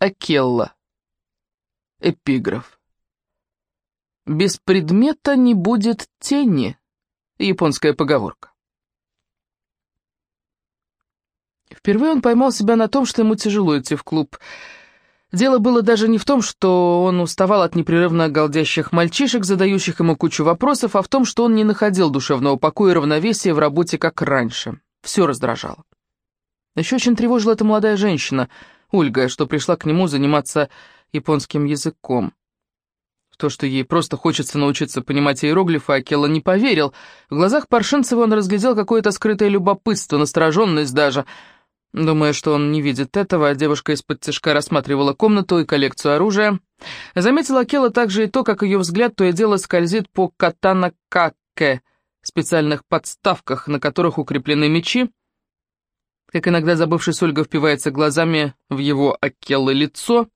Акелла. Эпиграф. «Без предмета не будет тени» — японская поговорка. Впервые он поймал себя на том, что ему тяжело идти в клуб. Дело было даже не в том, что он уставал от непрерывно голдящих мальчишек, задающих ему кучу вопросов, а в том, что он не находил душевного покоя и равновесия в работе, как раньше. Все раздражало. Еще очень тревожила эта молодая женщина, Ольга, что пришла к нему заниматься японским языком. В то, что ей просто хочется научиться понимать иероглифы, Акела не поверил. В глазах Паршинцева он разглядел какое-то скрытое любопытство, настороженность даже. Думая, что он не видит этого, девушка из-под тяжка рассматривала комнату и коллекцию оружия. Заметила Акела также и то, как ее взгляд то и дело скользит по катана-каке, специальных подставках, на которых укреплены мечи, как иногда забывшись Ольга впивается глазами в его Акеллы лицо.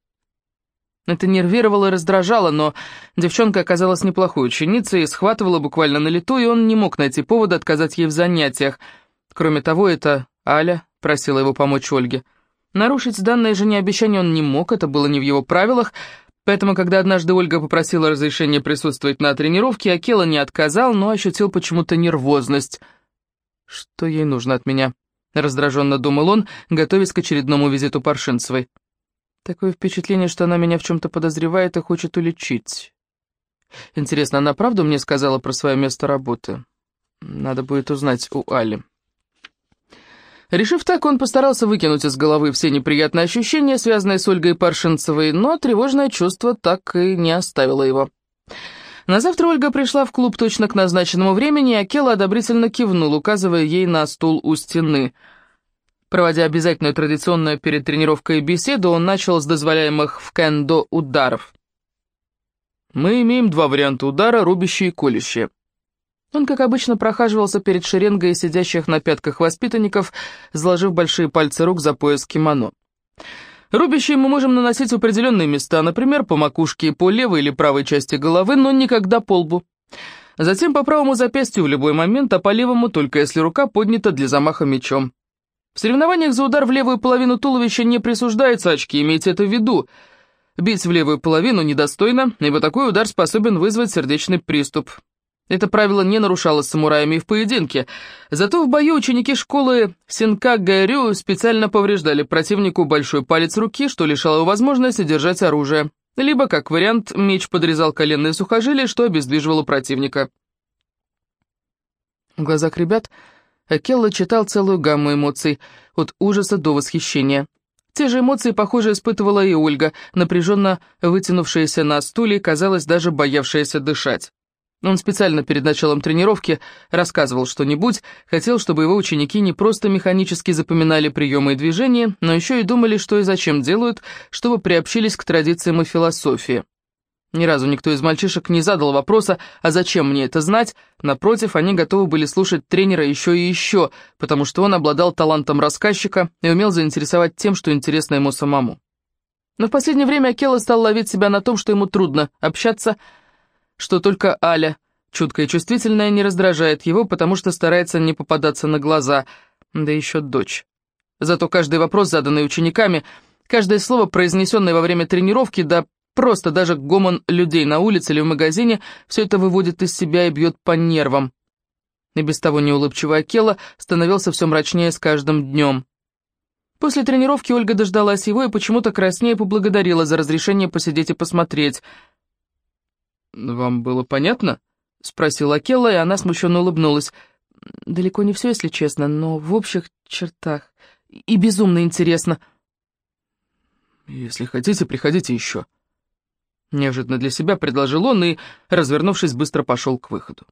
Это нервировало и раздражало, но девчонка оказалась неплохой ученицей схватывала буквально на лету, и он не мог найти повода отказать ей в занятиях. Кроме того, это Аля просила его помочь Ольге. Нарушить данное жене обещание он не мог, это было не в его правилах, поэтому, когда однажды Ольга попросила разрешения присутствовать на тренировке, Акела не отказал, но ощутил почему-то нервозность. Что ей нужно от меня? Раздраженно думал он, готовясь к очередному визиту Паршинцевой. Такое впечатление, что она меня в чем-то подозревает и хочет уличить. Интересно, она правду мне сказала про свое место работы? Надо будет узнать у Али. Решив так, он постарался выкинуть из головы все неприятные ощущения, связанные с Ольгой Паршинцевой, но тревожное чувство так и не оставило его. На завтра Ольга пришла в клуб точно к назначенному времени, и Акела одобрительно кивнул, указывая ей на стул у стены. Проводя обязательную традиционную перед тренировкой беседу, он начал с дозволяемых в кендо ударов. «Мы имеем два варианта удара, рубящие и колющие». Он, как обычно, прохаживался перед шеренгой сидящих на пятках воспитанников, сложив большие пальцы рук за пояс кимоно. Рубящие мы можем наносить в определенные места, например, по макушке по левой или правой части головы, но никогда по лбу. Затем по правому запястью в любой момент, а по левому только если рука поднята для замаха мечом. В соревнованиях за удар в левую половину туловища не присуждаются очки, имейте это в виду. Бить в левую половину недостойно, ибо такой удар способен вызвать сердечный приступ. Это правило не нарушалось самураями в поединке. Зато в бою ученики школы Синка-Гайрю специально повреждали противнику большой палец руки, что лишало его возможности держать оружие. Либо, как вариант, меч подрезал коленные сухожилия, что обездвиживало противника. В глазах ребят Акелла читал целую гамму эмоций, от ужаса до восхищения. Те же эмоции, похоже, испытывала и Ольга, напряженно вытянувшаяся на стуле, казалось, даже боявшаяся дышать. Он специально перед началом тренировки рассказывал что-нибудь, хотел, чтобы его ученики не просто механически запоминали приемы и движения, но еще и думали, что и зачем делают, чтобы приобщились к традициям и философии. Ни разу никто из мальчишек не задал вопроса, а зачем мне это знать? Напротив, они готовы были слушать тренера еще и еще, потому что он обладал талантом рассказчика и умел заинтересовать тем, что интересно ему самому. Но в последнее время Акела стал ловить себя на том, что ему трудно общаться, что только Аля, чуткая и чувствительная, не раздражает его, потому что старается не попадаться на глаза, да еще дочь. Зато каждый вопрос, заданный учениками, каждое слово, произнесенное во время тренировки, да просто даже гомон людей на улице или в магазине, все это выводит из себя и бьет по нервам. И без того неулыбчивый Акела становился все мрачнее с каждым днем. После тренировки Ольга дождалась его и почему-то краснее поблагодарила за разрешение посидеть и посмотреть – «Вам было понятно?» — спросила Акелла, и она смущенно улыбнулась. «Далеко не все, если честно, но в общих чертах. И безумно интересно». «Если хотите, приходите еще». Неожиданно для себя предложил он и, развернувшись, быстро пошел к выходу.